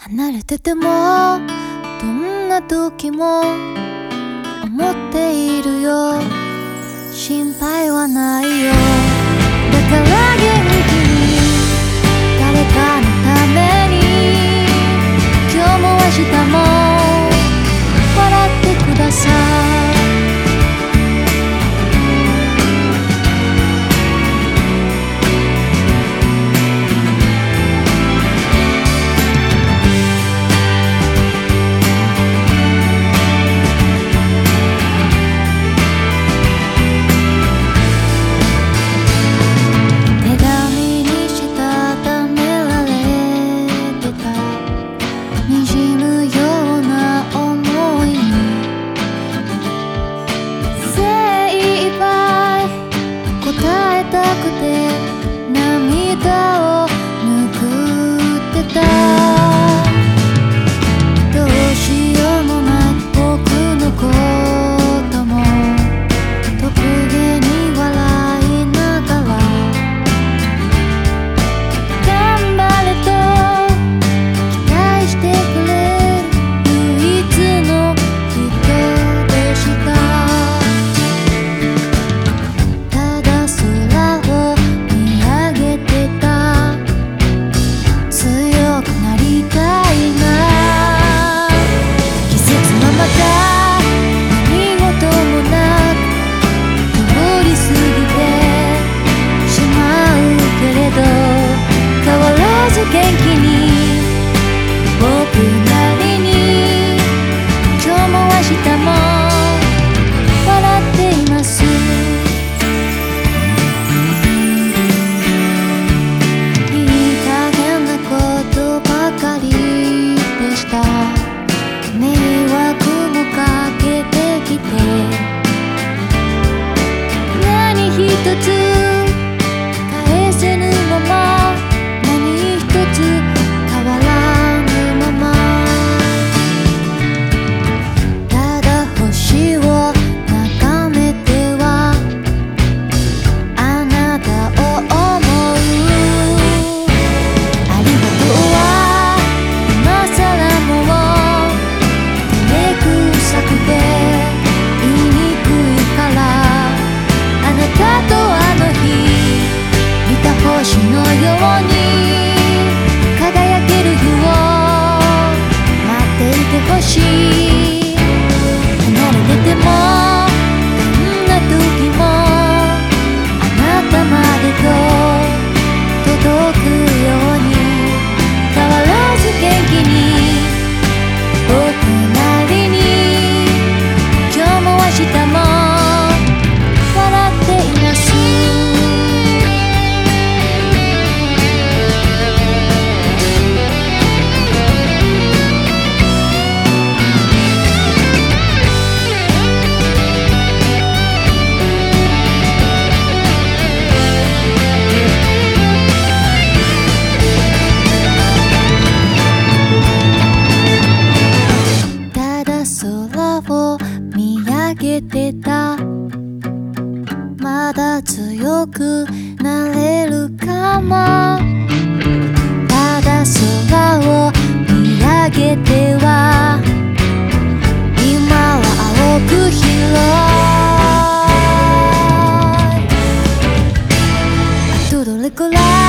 離れててもどんな時も思っているよ。心配はないよ。だから元気に誰かのために。今日も明日も笑ってください。一つ she げてた。まだ強くなれるかなただ空を見上げては。今は青く広い。あとどれくらい？